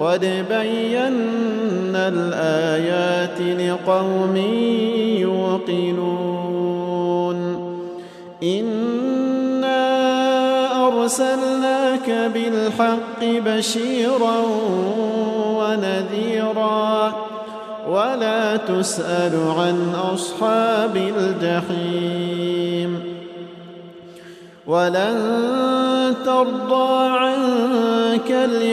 قد بينا الآيات لقوم يوقنون. إنا أرسلناك بالحق بشيرا ونذيرا. ولا تسأل عن أصحاب الجحيم. ولن ترضى عنك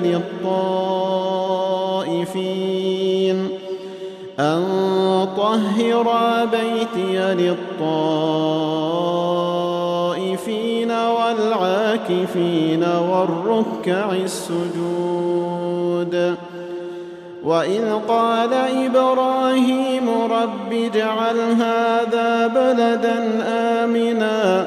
للطائفين أن طهرا بيتي للطائفين والعاكفين والركع السجود. وإذ قال إبراهيم رب اجعل هذا بلدا آمنا.